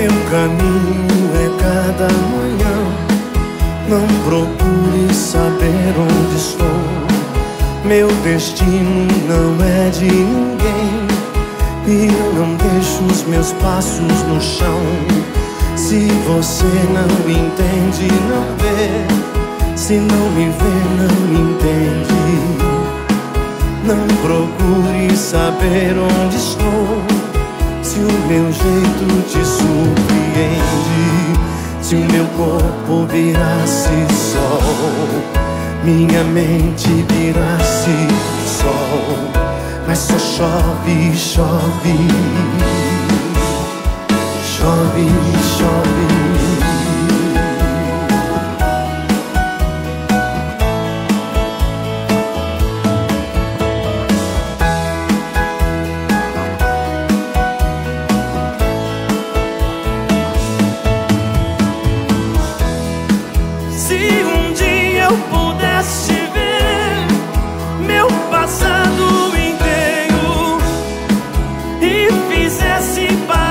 Meu caminho é cada manhã. Não procure saber onde estou. Meu destino não é de ninguém. E eu não deixo os meus passos no chão. Se você não entende, não vê. Se não me vê, não entende. Não procure saber onde estou. Se o meu jeito te surpreende, se o meu corpo virasse sol, minha mente virasse sol, mas só chove, chove, chove. te fizesse parar.